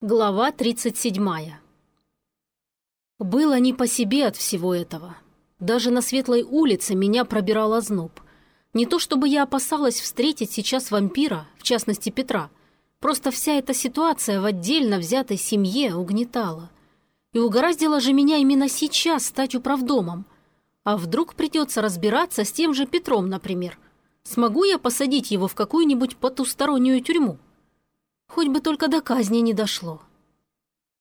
Глава 37 Было не по себе от всего этого. Даже на светлой улице меня пробирал озноб. Не то чтобы я опасалась встретить сейчас вампира, в частности Петра. Просто вся эта ситуация в отдельно взятой семье угнетала. И угораздило же меня именно сейчас стать управдомом. А вдруг придется разбираться с тем же Петром, например. Смогу я посадить его в какую-нибудь потустороннюю тюрьму? Хоть бы только до казни не дошло.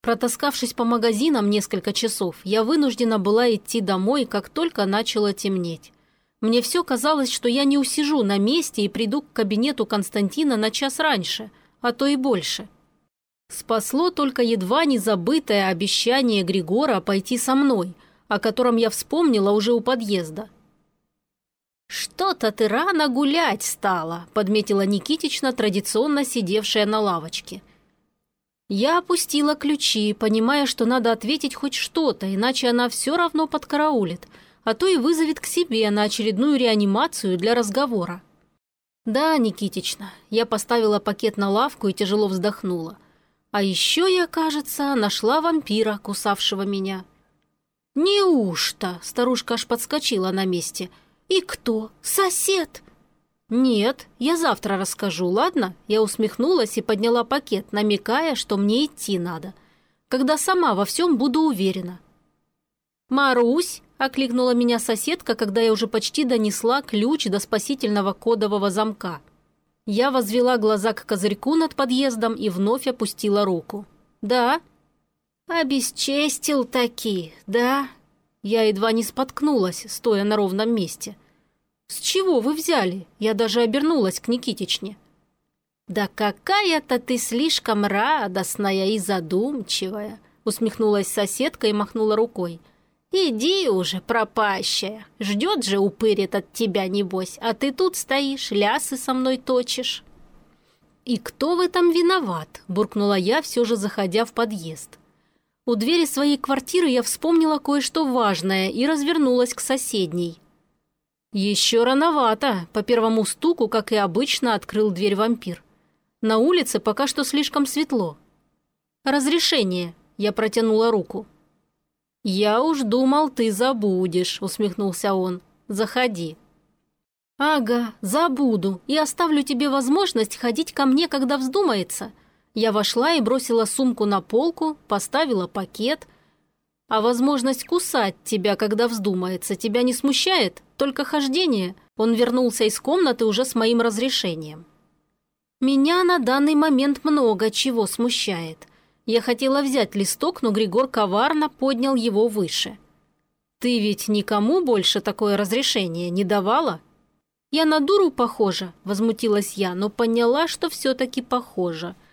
Протаскавшись по магазинам несколько часов, я вынуждена была идти домой, как только начало темнеть. Мне все казалось, что я не усижу на месте и приду к кабинету Константина на час раньше, а то и больше. Спасло только едва не забытое обещание Григора пойти со мной, о котором я вспомнила уже у подъезда – «Что-то ты рано гулять стала», – подметила Никитична, традиционно сидевшая на лавочке. Я опустила ключи, понимая, что надо ответить хоть что-то, иначе она все равно подкараулит, а то и вызовет к себе на очередную реанимацию для разговора. «Да, Никитична», я поставила пакет на лавку и тяжело вздохнула. «А еще я, кажется, нашла вампира, кусавшего меня». «Неужто?» – старушка аж подскочила на месте – «И кто? Сосед?» «Нет, я завтра расскажу, ладно?» Я усмехнулась и подняла пакет, намекая, что мне идти надо. Когда сама во всем буду уверена. «Марусь!» – окликнула меня соседка, когда я уже почти донесла ключ до спасительного кодового замка. Я возвела глаза к козырьку над подъездом и вновь опустила руку. «Да?» «Обесчестил таки, да?» Я едва не споткнулась, стоя на ровном месте. «С чего вы взяли?» Я даже обернулась к Никитичне. «Да какая-то ты слишком радостная и задумчивая!» усмехнулась соседка и махнула рукой. «Иди уже, пропащая! Ждет же упырит от тебя, небось, а ты тут стоишь, лясы со мной точишь!» «И кто в этом виноват?» – буркнула я, все же заходя в подъезд. У двери своей квартиры я вспомнила кое-что важное и развернулась к соседней. Еще рановато, по первому стуку, как и обычно, открыл дверь вампир. На улице пока что слишком светло. «Разрешение», — я протянула руку. «Я уж думал, ты забудешь», — усмехнулся он. «Заходи». «Ага, забуду и оставлю тебе возможность ходить ко мне, когда вздумается», — я вошла и бросила сумку на полку, поставила пакет. А возможность кусать тебя, когда вздумается, тебя не смущает? Только хождение. Он вернулся из комнаты уже с моим разрешением. Меня на данный момент много чего смущает. Я хотела взять листок, но Григор коварно поднял его выше. «Ты ведь никому больше такое разрешение не давала?» «Я на дуру похожа», – возмутилась я, но поняла, что все-таки похожа –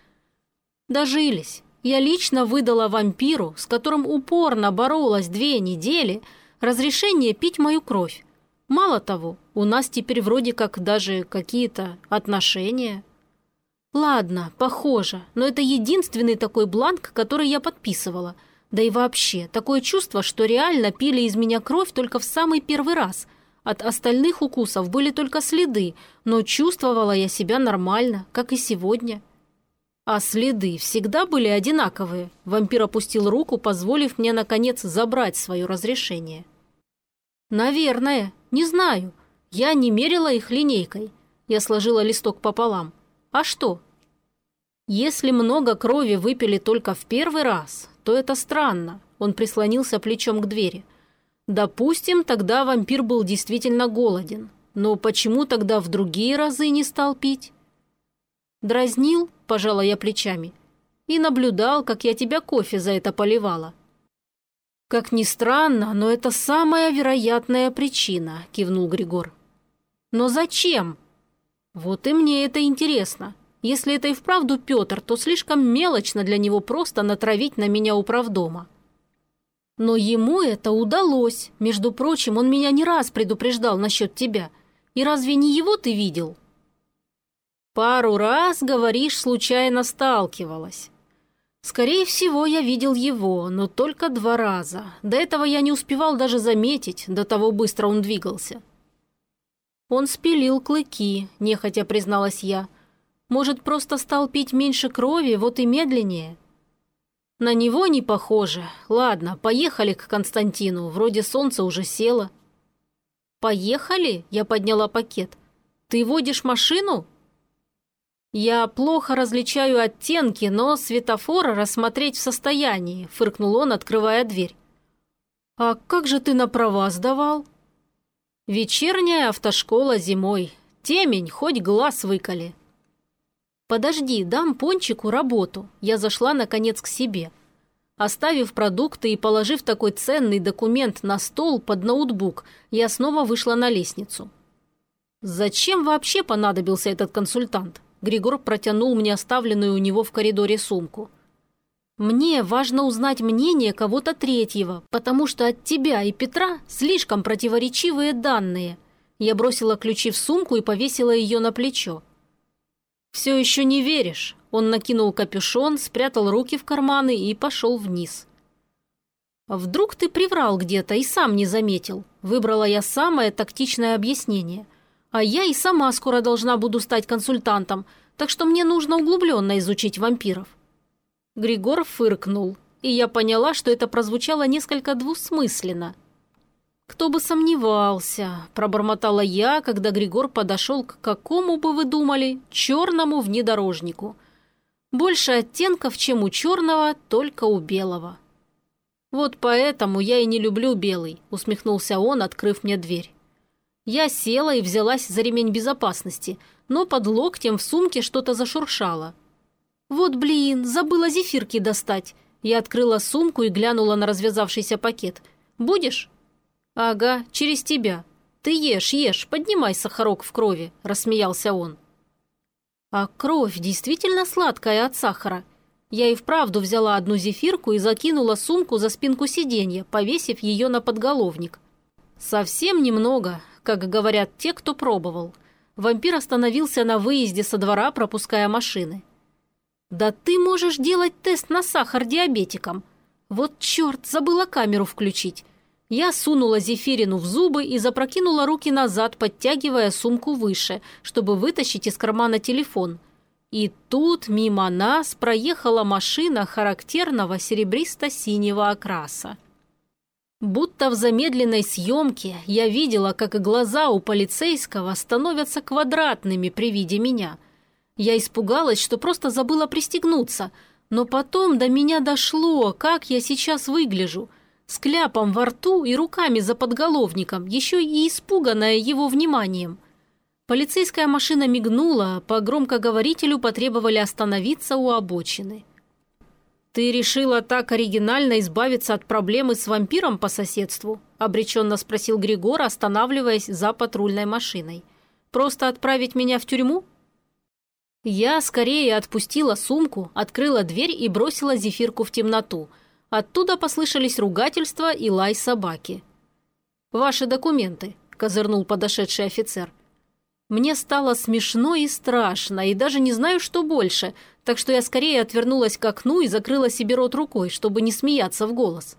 Дожились. Я лично выдала вампиру, с которым упорно боролась две недели, разрешение пить мою кровь. Мало того, у нас теперь вроде как даже какие-то отношения. Ладно, похоже, но это единственный такой бланк, который я подписывала. Да и вообще, такое чувство, что реально пили из меня кровь только в самый первый раз. От остальных укусов были только следы, но чувствовала я себя нормально, как и сегодня. А следы всегда были одинаковые. Вампир опустил руку, позволив мне, наконец, забрать свое разрешение. «Наверное. Не знаю. Я не мерила их линейкой. Я сложила листок пополам. А что? Если много крови выпили только в первый раз, то это странно. Он прислонился плечом к двери. Допустим, тогда вампир был действительно голоден. Но почему тогда в другие разы не стал пить? Дразнил, пожала я плечами, и наблюдал, как я тебя кофе за это поливала. Как ни странно, но это самая вероятная причина, кивнул Григор. Но зачем? Вот и мне это интересно. Если это и вправду Петр, то слишком мелочно для него просто натравить на меня управдома. Но ему это удалось. Между прочим, он меня не раз предупреждал насчет тебя. И разве не его ты видел?» Пару раз, говоришь, случайно сталкивалась. Скорее всего, я видел его, но только два раза. До этого я не успевал даже заметить, до того быстро он двигался. Он спилил клыки, нехотя призналась я. Может, просто стал пить меньше крови, вот и медленнее? На него не похоже. Ладно, поехали к Константину. Вроде солнце уже село. Поехали? Я подняла пакет. Ты водишь машину? Я плохо различаю оттенки, но светофора рассмотреть в состоянии, фыркнул он, открывая дверь. А как же ты на права сдавал? Вечерняя автошкола зимой. Темень, хоть глаз выколи. «Подожди, дам Пончику работу». Я зашла, наконец, к себе. Оставив продукты и положив такой ценный документ на стол под ноутбук, я снова вышла на лестницу. «Зачем вообще понадобился этот консультант?» Григор протянул мне оставленную у него в коридоре сумку. «Мне важно узнать мнение кого-то третьего, потому что от тебя и Петра слишком противоречивые данные». Я бросила ключи в сумку и повесила ее на плечо. «Все еще не веришь?» Он накинул капюшон, спрятал руки в карманы и пошел вниз. «Вдруг ты приврал где-то и сам не заметил?» Выбрала я самое тактичное объяснение. «А я и сама скоро должна буду стать консультантом, так что мне нужно углубленно изучить вампиров». Григор фыркнул, и я поняла, что это прозвучало несколько двусмысленно – «Кто бы сомневался», – пробормотала я, когда Григор подошел к какому бы вы думали, черному внедорожнику. Больше оттенков, чем у черного, только у белого. «Вот поэтому я и не люблю белый», – усмехнулся он, открыв мне дверь. Я села и взялась за ремень безопасности, но под локтем в сумке что-то зашуршало. «Вот блин, забыла зефирки достать». Я открыла сумку и глянула на развязавшийся пакет. «Будешь?» «Ага, через тебя. Ты ешь, ешь, поднимай сахарок в крови», – рассмеялся он. А кровь действительно сладкая от сахара. Я и вправду взяла одну зефирку и закинула сумку за спинку сиденья, повесив ее на подголовник. Совсем немного, как говорят те, кто пробовал. Вампир остановился на выезде со двора, пропуская машины. «Да ты можешь делать тест на сахар диабетикам. Вот черт, забыла камеру включить. Я сунула Зефирину в зубы и запрокинула руки назад, подтягивая сумку выше, чтобы вытащить из кармана телефон. И тут мимо нас проехала машина характерного серебристо-синего окраса. Будто в замедленной съемке я видела, как глаза у полицейского становятся квадратными при виде меня. Я испугалась, что просто забыла пристегнуться, но потом до меня дошло, как я сейчас выгляжу – с кляпом во рту и руками за подголовником, еще и испуганная его вниманием. Полицейская машина мигнула, по громкоговорителю потребовали остановиться у обочины. «Ты решила так оригинально избавиться от проблемы с вампиром по соседству?» – обреченно спросил Григор, останавливаясь за патрульной машиной. «Просто отправить меня в тюрьму?» Я скорее отпустила сумку, открыла дверь и бросила зефирку в темноту – Оттуда послышались ругательства и лай собаки. «Ваши документы», – козырнул подошедший офицер. Мне стало смешно и страшно, и даже не знаю, что больше, так что я скорее отвернулась к окну и закрыла себе рот рукой, чтобы не смеяться в голос.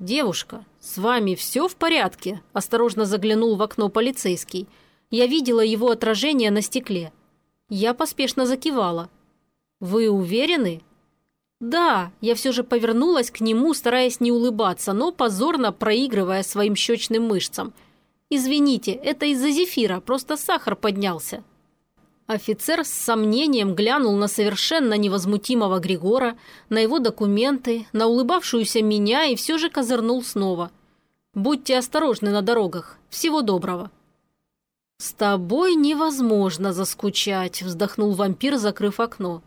«Девушка, с вами все в порядке?» – осторожно заглянул в окно полицейский. Я видела его отражение на стекле. Я поспешно закивала. «Вы уверены?» «Да», я все же повернулась к нему, стараясь не улыбаться, но позорно проигрывая своим щечным мышцам. «Извините, это из-за зефира, просто сахар поднялся». Офицер с сомнением глянул на совершенно невозмутимого Григора, на его документы, на улыбавшуюся меня и все же козырнул снова. «Будьте осторожны на дорогах. Всего доброго». «С тобой невозможно заскучать», – вздохнул вампир, закрыв окно.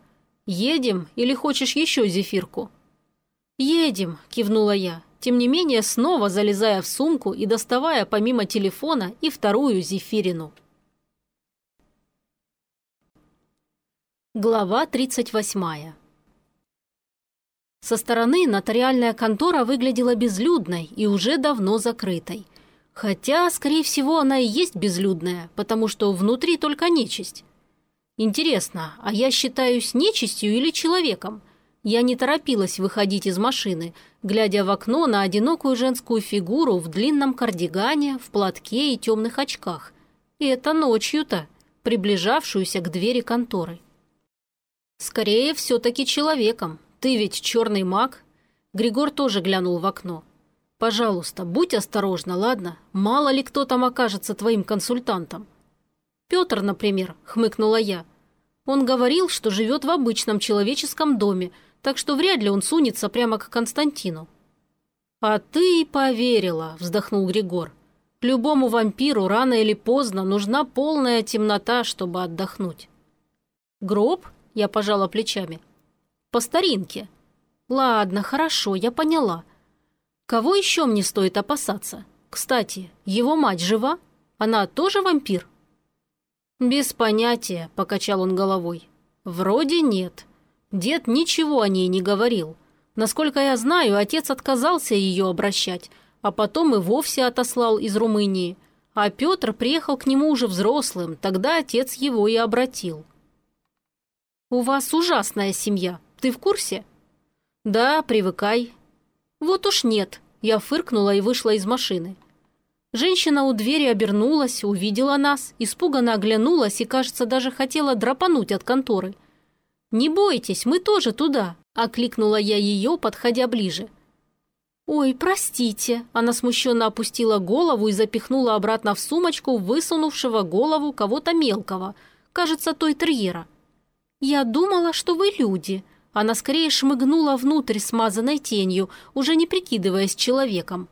«Едем или хочешь еще зефирку?» «Едем», – кивнула я, тем не менее снова залезая в сумку и доставая помимо телефона и вторую зефирину. Глава 38 Со стороны нотариальная контора выглядела безлюдной и уже давно закрытой. Хотя, скорее всего, она и есть безлюдная, потому что внутри только нечисть. Интересно, а я считаюсь нечистью или человеком? Я не торопилась выходить из машины, глядя в окно на одинокую женскую фигуру в длинном кардигане, в платке и темных очках. И это ночью-то, приближавшуюся к двери конторы. Скорее, все-таки человеком. ты ведь черный маг?» Григор тоже глянул в окно. «Пожалуйста, будь осторожна, ладно? Мало ли кто там окажется твоим консультантом». «Петр, например», — хмыкнула я. «Он говорил, что живет в обычном человеческом доме, так что вряд ли он сунется прямо к Константину». «А ты поверила», — вздохнул Григор. «Любому вампиру рано или поздно нужна полная темнота, чтобы отдохнуть». «Гроб?» — я пожала плечами. «По старинке». «Ладно, хорошо, я поняла. Кого еще мне стоит опасаться? Кстати, его мать жива? Она тоже вампир?» «Без понятия», — покачал он головой. «Вроде нет. Дед ничего о ней не говорил. Насколько я знаю, отец отказался ее обращать, а потом и вовсе отослал из Румынии. А Петр приехал к нему уже взрослым, тогда отец его и обратил». «У вас ужасная семья. Ты в курсе?» «Да, привыкай». «Вот уж нет». Я фыркнула и вышла из машины. Женщина у двери обернулась, увидела нас, испуганно оглянулась и, кажется, даже хотела драпануть от конторы. «Не бойтесь, мы тоже туда», – окликнула я ее, подходя ближе. «Ой, простите», – она смущенно опустила голову и запихнула обратно в сумочку высунувшего голову кого-то мелкого, кажется, той терьера. «Я думала, что вы люди». Она скорее шмыгнула внутрь смазанной тенью, уже не прикидываясь человеком.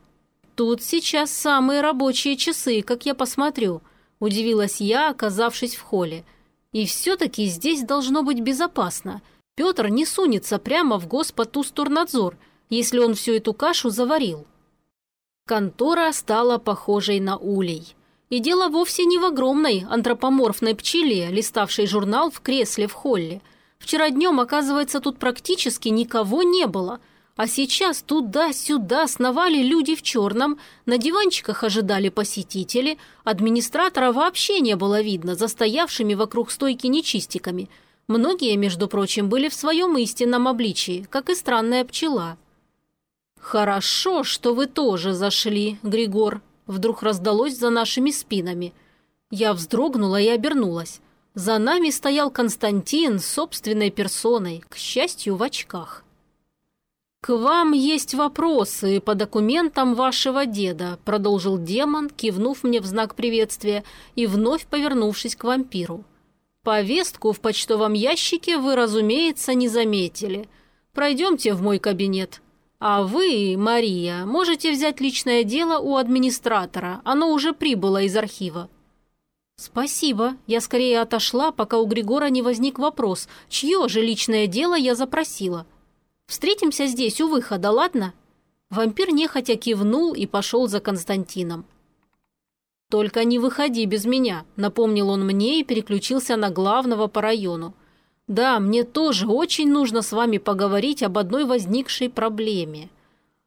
«Тут сейчас самые рабочие часы, как я посмотрю», – удивилась я, оказавшись в холле. «И все-таки здесь должно быть безопасно. Петр не сунется прямо в Господустурнадзор, если он всю эту кашу заварил». Контора стала похожей на улей. И дело вовсе не в огромной антропоморфной пчеле, листавшей журнал в кресле в холле. Вчера днем, оказывается, тут практически никого не было – а сейчас туда-сюда сновали люди в черном, на диванчиках ожидали посетители, администратора вообще не было видно за стоявшими вокруг стойки нечистиками. Многие, между прочим, были в своем истинном обличии, как и странная пчела. «Хорошо, что вы тоже зашли, Григор», — вдруг раздалось за нашими спинами. Я вздрогнула и обернулась. За нами стоял Константин собственной персоной, к счастью, в очках. «К вам есть вопросы по документам вашего деда», – продолжил демон, кивнув мне в знак приветствия и вновь повернувшись к вампиру. «Повестку в почтовом ящике вы, разумеется, не заметили. Пройдемте в мой кабинет. А вы, Мария, можете взять личное дело у администратора, оно уже прибыло из архива». «Спасибо. Я скорее отошла, пока у Григора не возник вопрос, чье же личное дело я запросила». Встретимся здесь, у выхода, ладно?» Вампир нехотя кивнул и пошел за Константином. «Только не выходи без меня», — напомнил он мне и переключился на главного по району. «Да, мне тоже очень нужно с вами поговорить об одной возникшей проблеме».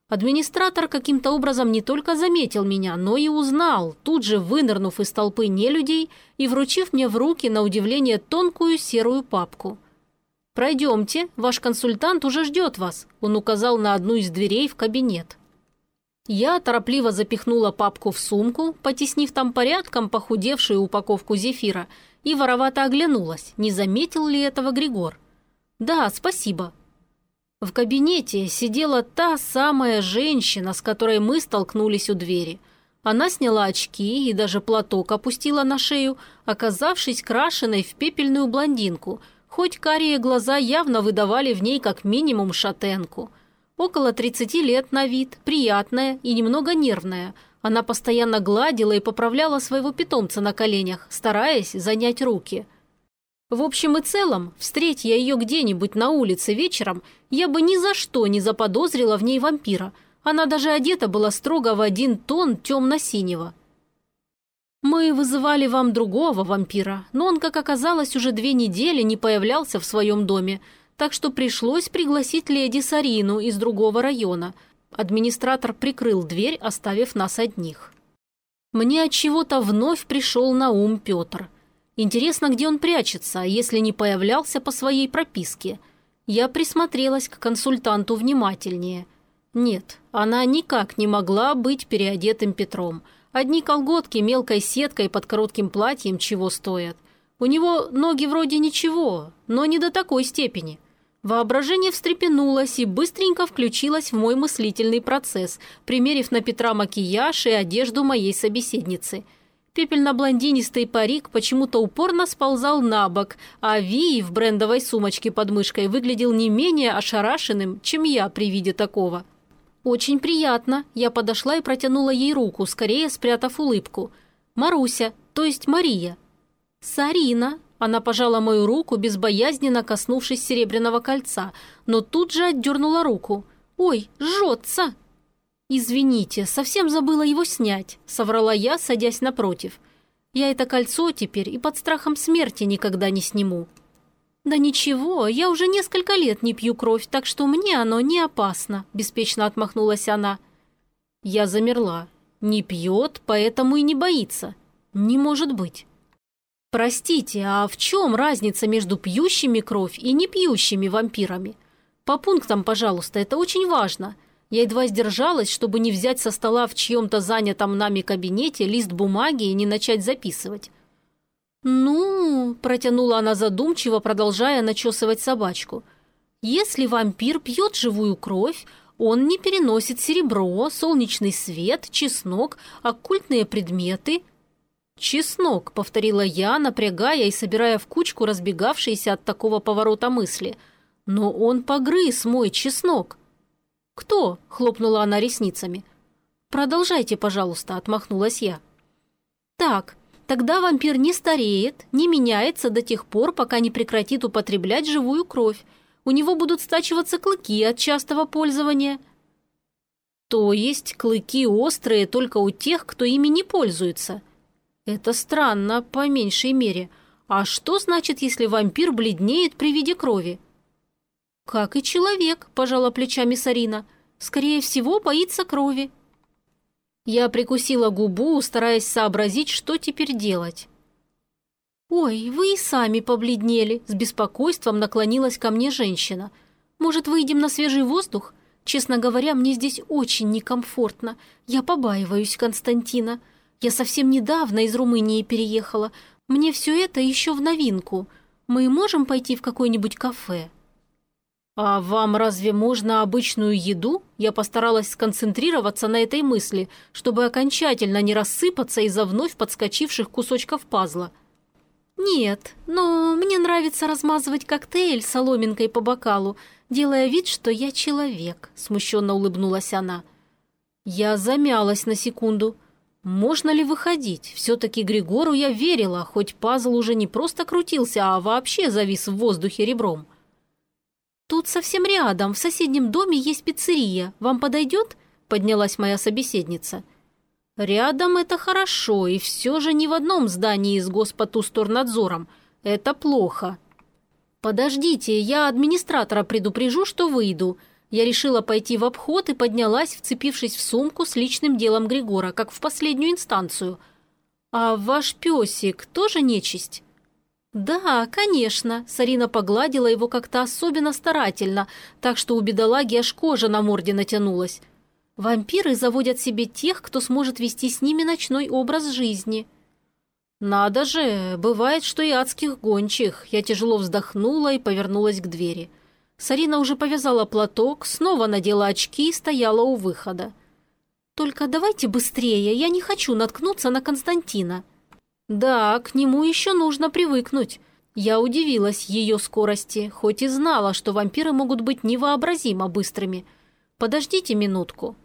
Администратор каким-то образом не только заметил меня, но и узнал, тут же вынырнув из толпы нелюдей и вручив мне в руки на удивление тонкую серую папку. «Пройдемте, ваш консультант уже ждет вас», – он указал на одну из дверей в кабинет. Я торопливо запихнула папку в сумку, потеснив там порядком похудевшую упаковку зефира, и воровато оглянулась, не заметил ли этого Григор. «Да, спасибо». В кабинете сидела та самая женщина, с которой мы столкнулись у двери. Она сняла очки и даже платок опустила на шею, оказавшись крашеной в пепельную блондинку – хоть карие глаза явно выдавали в ней как минимум шатенку. Около 30 лет на вид, приятная и немного нервная. Она постоянно гладила и поправляла своего питомца на коленях, стараясь занять руки. В общем и целом, встреть я ее где-нибудь на улице вечером, я бы ни за что не заподозрила в ней вампира. Она даже одета была строго в один тон темно-синего. «Мы вызывали вам другого вампира, но он, как оказалось, уже две недели не появлялся в своем доме, так что пришлось пригласить леди Сарину из другого района. Администратор прикрыл дверь, оставив нас одних. Мне от чего-то вновь пришел на ум Петр. Интересно, где он прячется, если не появлялся по своей прописке. Я присмотрелась к консультанту внимательнее. Нет, она никак не могла быть переодетым Петром – Одни колготки мелкой сеткой под коротким платьем чего стоят. У него ноги вроде ничего, но не до такой степени. Воображение встрепенулось и быстренько включилось в мой мыслительный процесс, примерив на Петра макияж и одежду моей собеседницы. Пепельно-блондинистый парик почему-то упорно сползал на бок, а Ви в брендовой сумочке под мышкой выглядел не менее ошарашенным, чем я при виде такого. «Очень приятно», – я подошла и протянула ей руку, скорее спрятав улыбку. «Маруся, то есть Мария». «Сарина», она пожала мою руку, безбоязненно коснувшись серебряного кольца, но тут же отдернула руку. «Ой, жжется!» «Извините, совсем забыла его снять», — соврала я, садясь напротив. «Я это кольцо теперь и под страхом смерти никогда не сниму». «Да ничего, я уже несколько лет не пью кровь, так что мне оно не опасно», – беспечно отмахнулась она. Я замерла. Не пьет, поэтому и не боится. Не может быть. Простите, а в чем разница между пьющими кровь и не пьющими вампирами? По пунктам, пожалуйста, это очень важно. Я едва сдержалась, чтобы не взять со стола в чьем-то занятом нами кабинете лист бумаги и не начать записывать. «Ну...» – протянула она задумчиво, продолжая начесывать собачку. «Если вампир пьет живую кровь, он не переносит серебро, солнечный свет, чеснок, оккультные предметы – «Чеснок», — повторила я, напрягая и собирая в кучку разбегавшиеся от такого поворота мысли. «Но он погрыз мой чеснок». «Кто?» — хлопнула она ресницами. «Продолжайте, пожалуйста», — отмахнулась я. «Так, тогда вампир не стареет, не меняется до тех пор, пока не прекратит употреблять живую кровь. У него будут стачиваться клыки от частого пользования». «То есть клыки острые только у тех, кто ими не пользуется?» Это странно, по меньшей мере. А что значит, если вампир бледнеет при виде крови? Как и человек, пожала плечами Сарина. Скорее всего, боится крови. Я прикусила губу, стараясь сообразить, что теперь делать. «Ой, вы и сами побледнели», – с беспокойством наклонилась ко мне женщина. «Может, выйдем на свежий воздух? Честно говоря, мне здесь очень некомфортно. Я побаиваюсь Константина. Я совсем недавно из Румынии переехала. Мне все это еще в новинку. Мы можем пойти в какое-нибудь кафе?» «А вам разве можно обычную еду?» Я постаралась сконцентрироваться на этой мысли, чтобы окончательно не рассыпаться из-за вновь подскочивших кусочков пазла. «Нет, но мне нравится размазывать коктейль соломинкой по бокалу, делая вид, что я человек», – смущенно улыбнулась она. Я замялась на секунду – можно ли выходить? Все-таки Григору я верила, хоть пазл уже не просто крутился, а вообще завис в воздухе ребром. «Тут совсем рядом, в соседнем доме есть пиццерия. Вам подойдет?» – поднялась моя собеседница. «Рядом это хорошо, и все же не в одном здании с Госпотусторнадзором. Это плохо». «Подождите, я администратора предупрежу, что выйду. Я решила пойти в обход и поднялась, вцепившись в сумку с личным делом Григора, как в последнюю инстанцию. «А ваш песик тоже нечисть?» «Да, конечно», — Сарина погладила его как-то особенно старательно, так что у бедолаги аж кожа на морде натянулась. «Вампиры заводят себе тех, кто сможет вести с ними ночной образ жизни». «Надо же, бывает, что и адских гончих». Я тяжело вздохнула и повернулась к двери. Сарина уже повязала платок, снова надела очки и стояла у выхода. «Только давайте быстрее, я не хочу наткнуться на Константина». «Да, к нему еще нужно привыкнуть». Я удивилась ее скорости, хоть и знала, что вампиры могут быть невообразимо быстрыми. «Подождите минутку».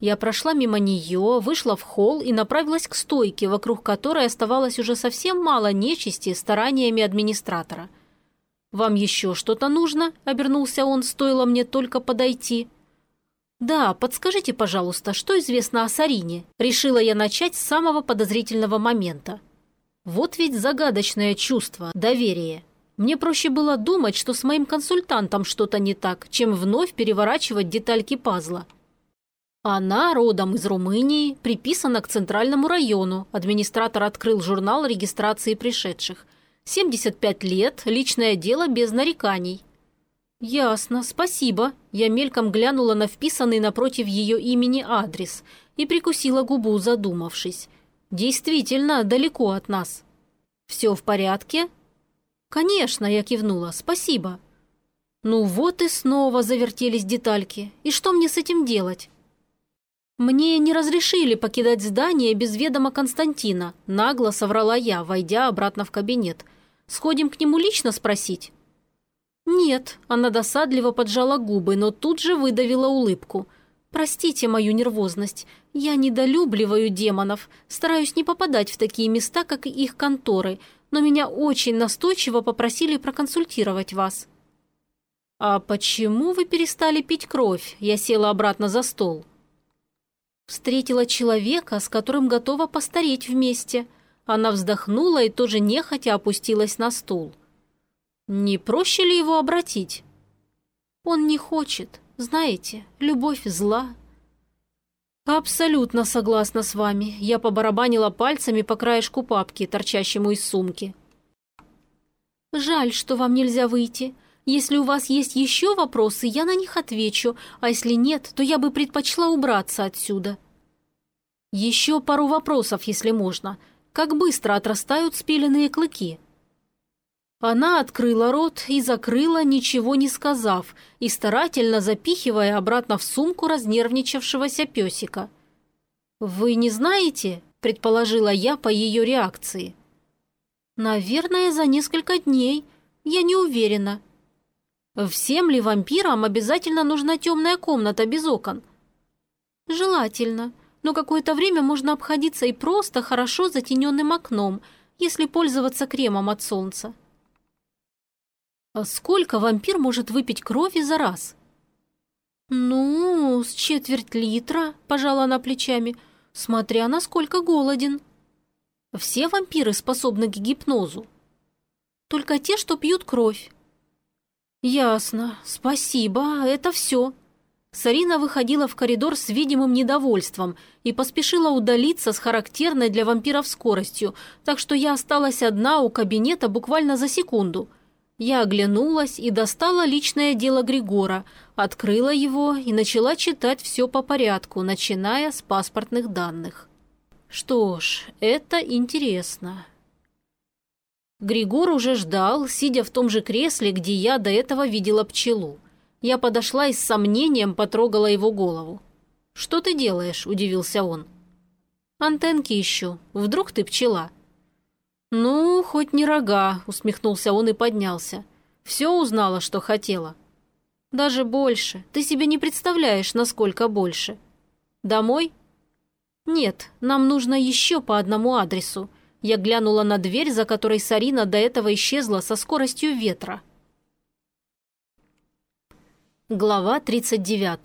Я прошла мимо нее, вышла в холл и направилась к стойке, вокруг которой оставалось уже совсем мало нечисти стараниями администратора – «Вам еще что-то нужно?» – обернулся он, стоило мне только подойти. «Да, подскажите, пожалуйста, что известно о Сарине?» Решила я начать с самого подозрительного момента. Вот ведь загадочное чувство, доверие. Мне проще было думать, что с моим консультантом что-то не так, чем вновь переворачивать детальки пазла. Она родом из Румынии, приписана к центральному району. Администратор открыл журнал регистрации пришедших – 75 лет, личное дело без нареканий». «Ясно, спасибо». Я мельком глянула на вписанный напротив ее имени адрес и прикусила губу, задумавшись. «Действительно, далеко от нас». «Все в порядке?» «Конечно», я кивнула, «спасибо». Ну вот и снова завертелись детальки. И что мне с этим делать? «Мне не разрешили покидать здание без ведома Константина», – нагло соврала я, войдя обратно в кабинет. «Сходим к нему лично спросить?» «Нет», – она досадливо поджала губы, но тут же выдавила улыбку. «Простите мою нервозность. Я недолюбливаю демонов, стараюсь не попадать в такие места, как их конторы, но меня очень настойчиво попросили проконсультировать вас». «А почему вы перестали пить кровь?» Я села обратно за стол. Встретила человека, с которым готова постареть вместе. Она вздохнула и тоже нехотя опустилась на стул. Не проще ли его обратить? Он не хочет. Знаете, любовь зла. Абсолютно согласна с вами. Я побарабанила пальцами по краешку папки, торчащему из сумки. Жаль, что вам нельзя выйти. Если у вас есть еще вопросы, я на них отвечу, а если нет, то я бы предпочла убраться отсюда. Еще пару вопросов, если можно. Как быстро отрастают спиленные клыки? Она открыла рот и закрыла, ничего не сказав, и старательно запихивая обратно в сумку разнервничавшегося песика. «Вы не знаете?» – предположила я по ее реакции. «Наверное, за несколько дней. Я не уверена», Всем ли вампирам обязательно нужна темная комната без окон? Желательно, но какое-то время можно обходиться и просто хорошо затененным окном, если пользоваться кремом от солнца. А сколько вампир может выпить крови за раз? Ну, с четверть литра, пожала она плечами, смотря насколько голоден. Все вампиры способны к гипнозу. Только те, что пьют кровь. «Ясно. Спасибо. Это все». Сарина выходила в коридор с видимым недовольством и поспешила удалиться с характерной для вампиров скоростью, так что я осталась одна у кабинета буквально за секунду. Я оглянулась и достала личное дело Григора, открыла его и начала читать все по порядку, начиная с паспортных данных. Что ж, это интересно. Григор уже ждал, сидя в том же кресле, где я до этого видела пчелу. Я подошла и с сомнением потрогала его голову. «Что ты делаешь?» – удивился он. «Антенки ищу. Вдруг ты пчела?» «Ну, хоть не рога», – усмехнулся он и поднялся. «Все узнала, что хотела». «Даже больше. Ты себе не представляешь, насколько больше». «Домой?» «Нет, нам нужно еще по одному адресу. Я глянула на дверь, за которой Сарина до этого исчезла со скоростью ветра. Глава 39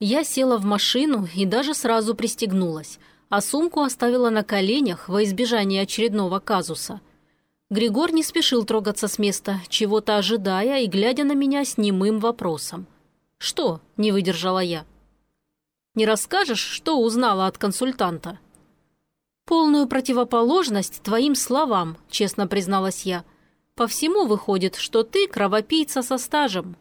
Я села в машину и даже сразу пристегнулась, а сумку оставила на коленях во избежание очередного казуса. Григор не спешил трогаться с места, чего-то ожидая и глядя на меня с немым вопросом. «Что?» – не выдержала я. «Не расскажешь, что узнала от консультанта?» «Полную противоположность твоим словам», – честно призналась я. «По всему выходит, что ты кровопийца со стажем».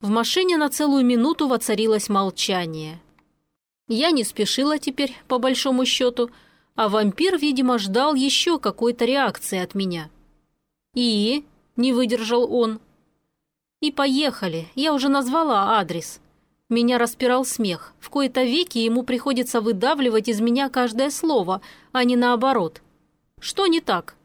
В машине на целую минуту воцарилось молчание. Я не спешила теперь, по большому счету, а вампир, видимо, ждал еще какой-то реакции от меня. «И?» – не выдержал он. «И поехали, я уже назвала адрес». Меня распирал смех. В кои-то веки ему приходится выдавливать из меня каждое слово, а не наоборот. Что не так?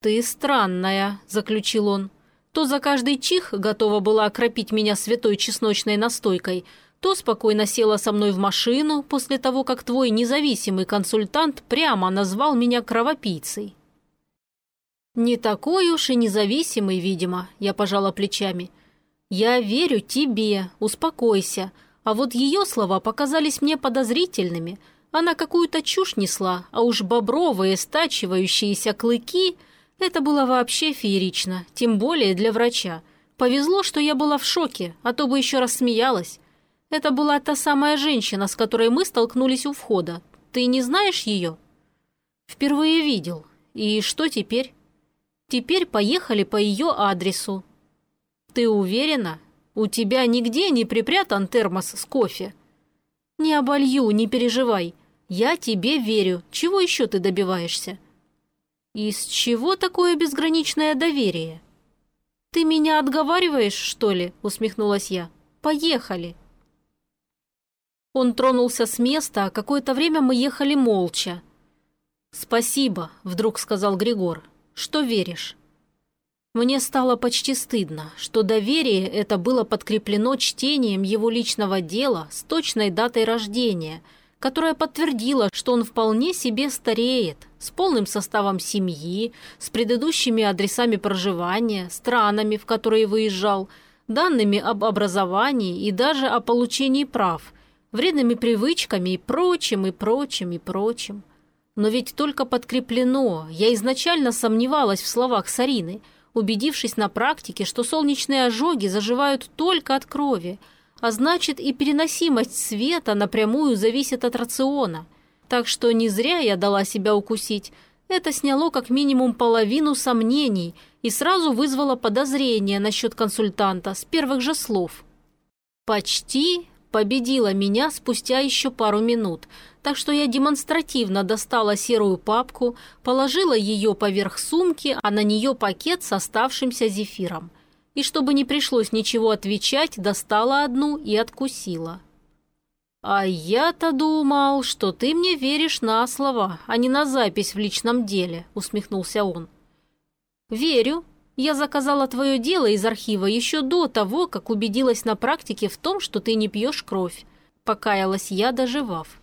«Ты странная», – заключил он. То за каждый чих готова была окропить меня святой чесночной настойкой, то спокойно села со мной в машину после того, как твой независимый консультант прямо назвал меня кровопийцей. «Не такой уж и независимый, видимо», – я пожала плечами – «Я верю тебе, успокойся. А вот ее слова показались мне подозрительными. Она какую-то чушь несла, а уж бобровые, стачивающиеся клыки – это было вообще феерично, тем более для врача. Повезло, что я была в шоке, а то бы еще рассмеялась. Это была та самая женщина, с которой мы столкнулись у входа. Ты не знаешь ее?» «Впервые видел. И что теперь?» «Теперь поехали по ее адресу. «Ты уверена? У тебя нигде не припрятан термос с кофе?» «Не оболью, не переживай. Я тебе верю. Чего еще ты добиваешься?» «Из чего такое безграничное доверие?» «Ты меня отговариваешь, что ли?» – усмехнулась я. «Поехали!» Он тронулся с места, а какое-то время мы ехали молча. «Спасибо», – вдруг сказал Григор. «Что веришь?» Мне стало почти стыдно, что доверие это было подкреплено чтением его личного дела с точной датой рождения, которая подтвердила, что он вполне себе стареет, с полным составом семьи, с предыдущими адресами проживания, странами, в которые выезжал, данными об образовании и даже о получении прав, вредными привычками и прочим, и прочим, и прочим. Но ведь только подкреплено, я изначально сомневалась в словах Сарины – убедившись на практике, что солнечные ожоги заживают только от крови, а значит и переносимость света напрямую зависит от рациона. Так что не зря я дала себя укусить. Это сняло как минимум половину сомнений и сразу вызвало подозрение насчет консультанта с первых же слов. Почти победила меня спустя еще пару минут, так что я демонстративно достала серую папку, положила ее поверх сумки, а на нее пакет с оставшимся зефиром. И чтобы не пришлось ничего отвечать, достала одну и откусила. «А я-то думал, что ты мне веришь на слово, а не на запись в личном деле», — усмехнулся он. «Верю», я заказала твое дело из архива еще до того, как убедилась на практике в том, что ты не пьешь кровь. Покаялась я, доживав.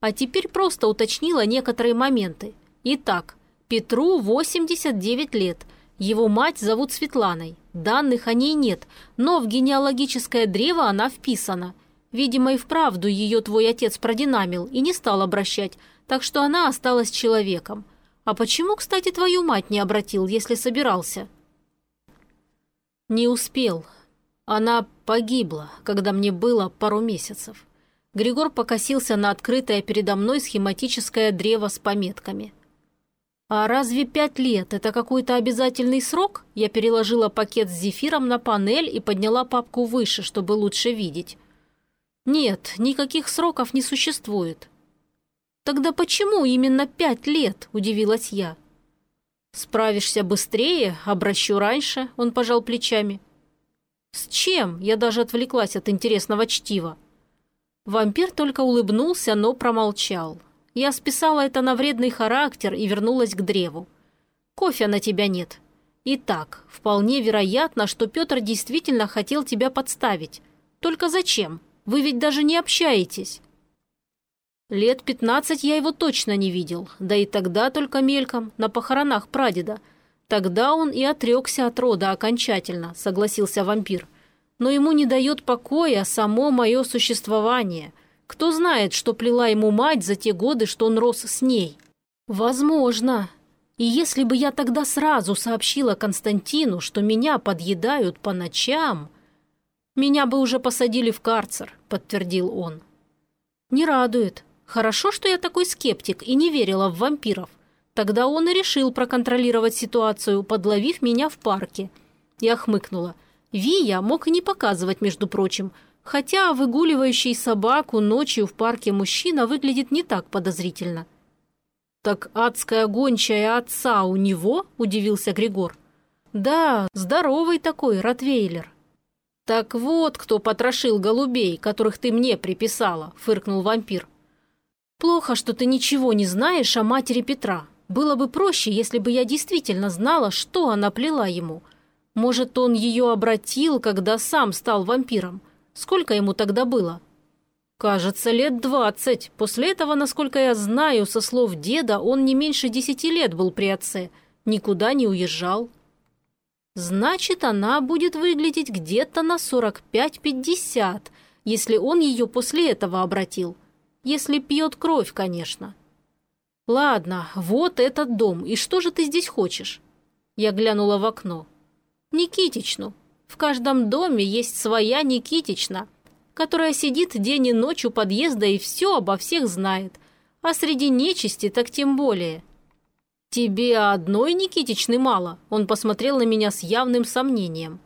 А теперь просто уточнила некоторые моменты. Итак, Петру 89 лет. Его мать зовут Светланой. Данных о ней нет, но в генеалогическое древо она вписана. Видимо, и вправду ее твой отец продинамил и не стал обращать, так что она осталась человеком. А почему, кстати, твою мать не обратил, если собирался?» Не успел. Она погибла, когда мне было пару месяцев. Григор покосился на открытое передо мной схематическое древо с пометками. «А разве пять лет – это какой-то обязательный срок?» Я переложила пакет с зефиром на панель и подняла папку выше, чтобы лучше видеть. «Нет, никаких сроков не существует». «Тогда почему именно пять лет?» – удивилась я. «Справишься быстрее, обращу раньше», – он пожал плечами. «С чем?» – я даже отвлеклась от интересного чтива. Вампир только улыбнулся, но промолчал. Я списала это на вредный характер и вернулась к древу. «Кофе на тебя нет. Итак, вполне вероятно, что Петр действительно хотел тебя подставить. Только зачем? Вы ведь даже не общаетесь». Лет пятнадцать я его точно не видел, да и тогда только мельком, на похоронах прадеда. Тогда он и отрекся от рода окончательно, согласился вампир. Но ему не дает покоя само мое существование. Кто знает, что плела ему мать за те годы, что он рос с ней? Возможно. И если бы я тогда сразу сообщила Константину, что меня подъедают по ночам... Меня бы уже посадили в карцер, подтвердил он. Не радует. Хорошо, что я такой скептик и не верила в вампиров. Тогда он и решил проконтролировать ситуацию, подловив меня в парке. Я хмыкнула. Вия мог и не показывать, между прочим, хотя выгуливающий собаку ночью в парке мужчина выглядит не так подозрительно. «Так адская гончая отца у него?» – удивился Григор. «Да, здоровый такой, Ротвейлер». «Так вот, кто потрошил голубей, которых ты мне приписала», – фыркнул вампир. «Плохо, что ты ничего не знаешь о матери Петра. Было бы проще, если бы я действительно знала, что она плела ему. Может, он ее обратил, когда сам стал вампиром. Сколько ему тогда было?» «Кажется, лет двадцать. После этого, насколько я знаю, со слов деда, он не меньше десяти лет был при отце. Никуда не уезжал». «Значит, она будет выглядеть где-то на сорок пять-пятьдесят, если он ее после этого обратил. Если пьет кровь, конечно. Ладно, вот этот дом. И что же ты здесь хочешь? Я глянула в окно. Никитичну. В каждом доме есть своя Никитична, которая сидит день и ночь у подъезда и все обо всех знает. А среди нечисти так тем более. «Тебе одной Никитичны мало?» Он посмотрел на меня с явным сомнением.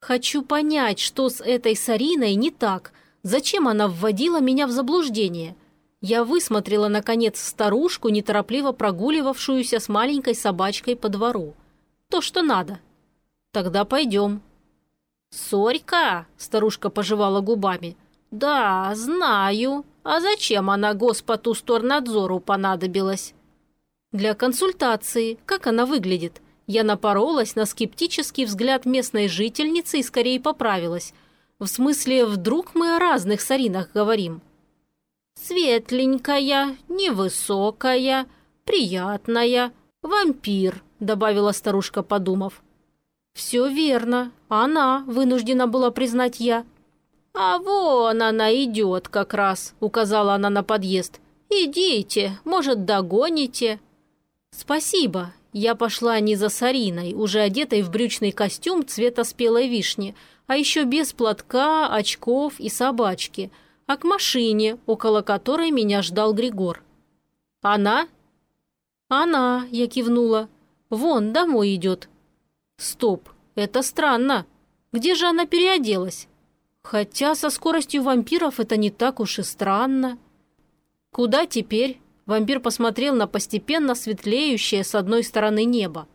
«Хочу понять, что с этой Сариной не так, Зачем она вводила меня в заблуждение? Я высмотрела, наконец, старушку, неторопливо прогуливавшуюся с маленькой собачкой по двору. То, что надо. Тогда пойдем. Сорька, старушка пожевала губами. Да, знаю. А зачем она господу сторнадзору понадобилась? Для консультации. Как она выглядит? Я напоролась на скептический взгляд местной жительницы и скорее поправилась. В смысле, вдруг мы о разных саринах говорим? «Светленькая, невысокая, приятная, вампир», — добавила старушка, подумав. «Все верно. Она вынуждена была признать я». «А вон она идет как раз», — указала она на подъезд. «Идите, может, догоните». «Спасибо». Я пошла не за Сариной, уже одетой в брючный костюм цвета спелой вишни, а еще без платка, очков и собачки, а к машине, около которой меня ждал Григор. «Она?» «Она», — я кивнула. «Вон, домой идет». «Стоп, это странно. Где же она переоделась?» Хотя со скоростью вампиров это не так уж и странно. Куда теперь? Вампир посмотрел на постепенно светлеющее с одной стороны небо.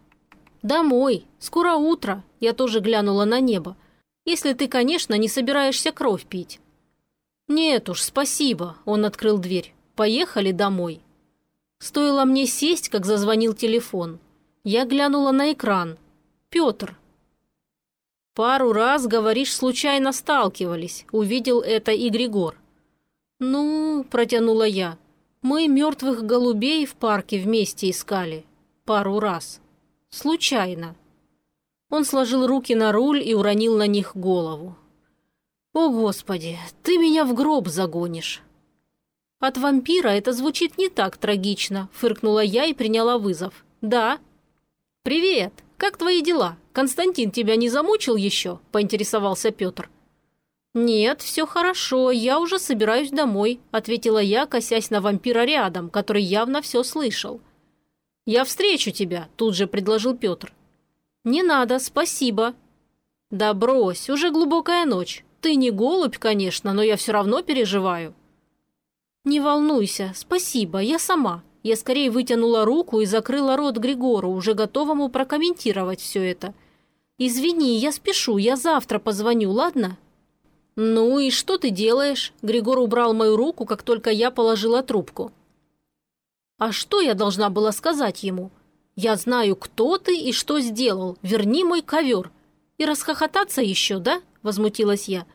«Домой. Скоро утро». Я тоже глянула на небо. «Если ты, конечно, не собираешься кровь пить». «Нет уж, спасибо», – он открыл дверь. «Поехали домой». Стоило мне сесть, как зазвонил телефон. Я глянула на экран. «Петр, «Пару раз, говоришь, случайно сталкивались», — увидел это и Григор. «Ну», — протянула я, — «мы мертвых голубей в парке вместе искали. Пару раз. Случайно». Он сложил руки на руль и уронил на них голову. «О, Господи, ты меня в гроб загонишь!» «От вампира это звучит не так трагично», — фыркнула я и приняла вызов. «Да». «Привет! Как твои дела?» Константин тебя не замучил еще?» – поинтересовался Петр. «Нет, все хорошо, я уже собираюсь домой», – ответила я, косясь на вампира рядом, который явно все слышал. «Я встречу тебя», – тут же предложил Петр. «Не надо, спасибо». «Да брось, уже глубокая ночь. Ты не голубь, конечно, но я все равно переживаю». «Не волнуйся, спасибо, я сама». Я скорее вытянула руку и закрыла рот Григору, уже готовому прокомментировать все это – «Извини, я спешу, я завтра позвоню, ладно?» «Ну и что ты делаешь?» Григор убрал мою руку, как только я положила трубку. «А что я должна была сказать ему? Я знаю, кто ты и что сделал. Верни мой ковер. И расхохотаться еще, да?» – возмутилась я.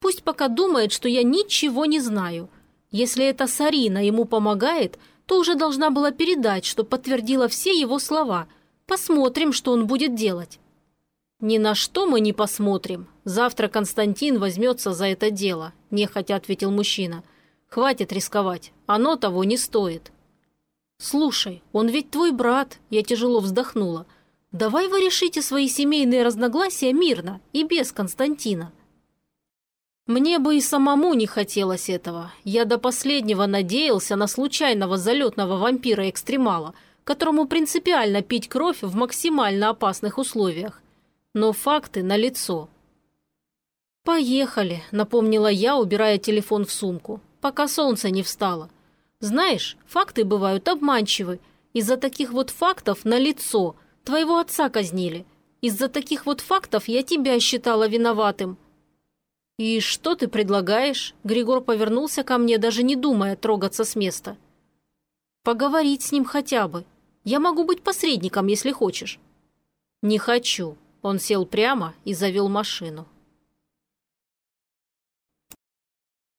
«Пусть пока думает, что я ничего не знаю. Если эта Сарина ему помогает, то уже должна была передать, что подтвердила все его слова. Посмотрим, что он будет делать». «Ни на что мы не посмотрим. Завтра Константин возьмется за это дело», – нехотя ответил мужчина. «Хватит рисковать. Оно того не стоит». «Слушай, он ведь твой брат», – я тяжело вздохнула. «Давай вы решите свои семейные разногласия мирно и без Константина». Мне бы и самому не хотелось этого. Я до последнего надеялся на случайного залетного вампира-экстремала, которому принципиально пить кровь в максимально опасных условиях но факты налицо. «Поехали», — напомнила я, убирая телефон в сумку, пока солнце не встало. «Знаешь, факты бывают обманчивы. Из-за таких вот фактов налицо. Твоего отца казнили. Из-за таких вот фактов я тебя считала виноватым». «И что ты предлагаешь?» Григор повернулся ко мне, даже не думая трогаться с места. «Поговорить с ним хотя бы. Я могу быть посредником, если хочешь». «Не хочу. Он сел прямо и завел машину.